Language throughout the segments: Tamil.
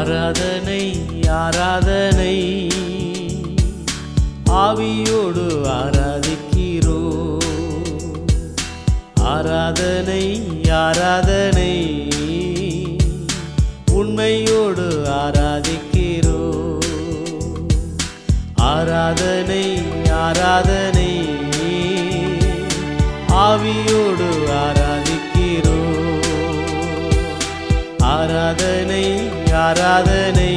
ஆராதனை ஆராதனை. ஆவியோடு ஆராதிக்கிறோ. ஆராதனை ஆராதனை. உண்மையோடு ஆராதிக்கிறோ. ஆராதனை ஆராதனை. ஆவியோடு ஆரா ஆராதனை.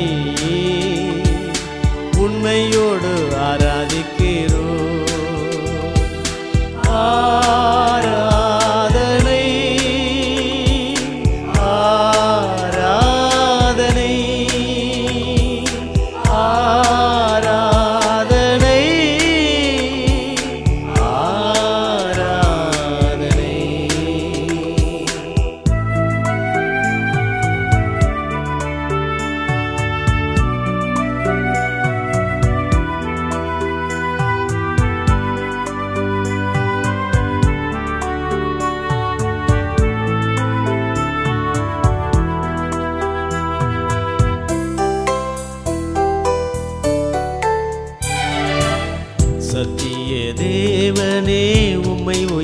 உண்மையோடு ஆராதிக்கிறோ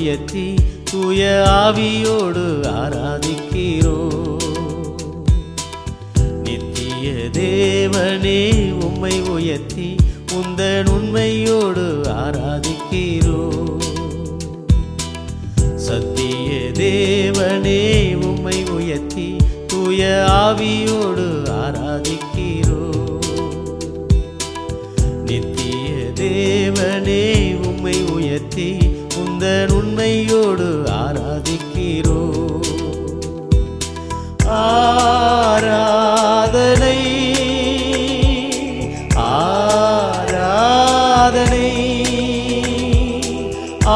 உயர்த்தி தூய ஆவியோடு ஆராதிக்கிறோ. நித்திய தேவனே உம்மை உயர்த்தி உந்தன் உண்மையோடு ஆராதிக்கிறோ. சத்திய தேவனே உம்மை உயர்த்தி தூய ஆவியோடு ஆராதிக்கிறோ. நித்திய தேவனே உம்மை உயர்த்தி உந்தன் ஆராதிக்கிறோ. ஆராதனை ஆராதனை ஆ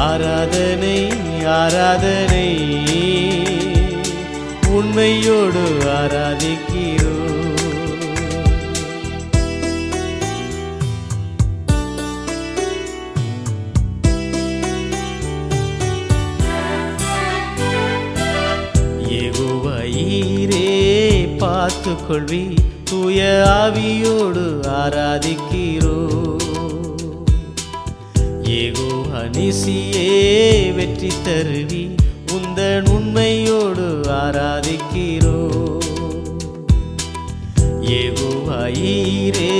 ஆராதனை ஆராதனை. உண்மையோடு ஆராதிக்கிறோ யெகோவாயீரே பார்த்து கொள்வி தூய ஆவியோடு ஆராதிக்கிறோ ஏகோ அனிசியே வெற்றி தருவி உந்தன் உண்மையோடு ஆராதிக்கிறோ. யெகோவாயீரே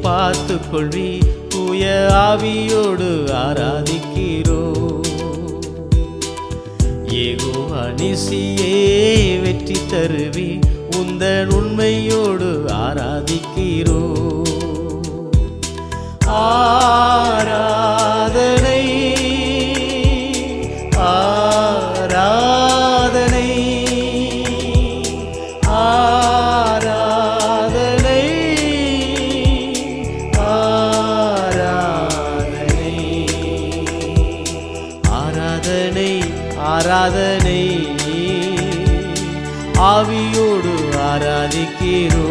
பார்த்து கொள்வி தூய ஆவியோடு ஆராதிக்கிறோ. ஏகோ அனிசியே வெற்றி தருவி உந்தன் உண்மையோடு ஆராதிக்கிறோ. ஆரா ஆவியோடு ஆராதிக்கிறோ.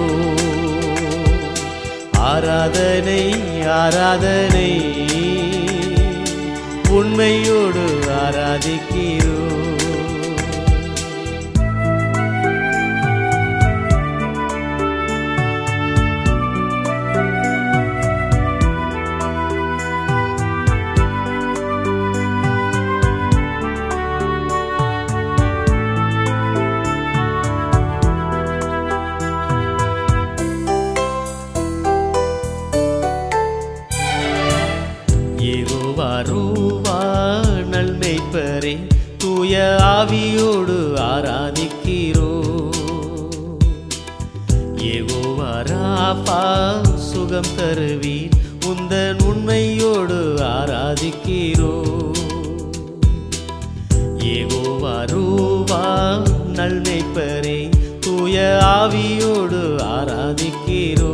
ஆராதனை ஆராதனை. உண்மையோடு ஆராதிக்கிறோ. வருவானல் மெய்ப்பரே. தூய ஆவியோடு ஆராதிக்கிறோ. யெகோவா ராபா சுகம் தருவீர். உந்தன் உண்மையோடு ஆராதிக்கிறோ. யெகோவா ரூவா நல்மெய்ப்பரே தூய ஆவியோடு ஆராதிக்கிறோ.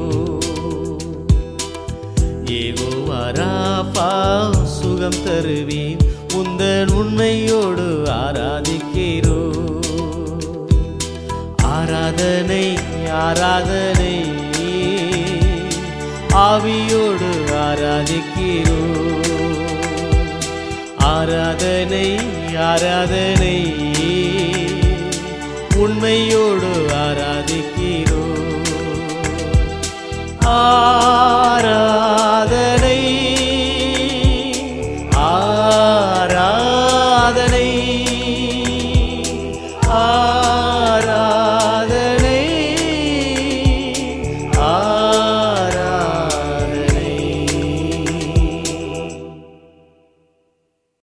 ஏகோவா ராபா சுகம் தருவேன். உந்தன் உண்மையோடு ஆராதிக்கிறோ. ஆராதனை ஆராதனை. ஆவியோடு ஆராதிக்கிறோ. ஆராதனை ஆராதனை. உண்மையோடு ஆராதிக்கிறோ. ஆ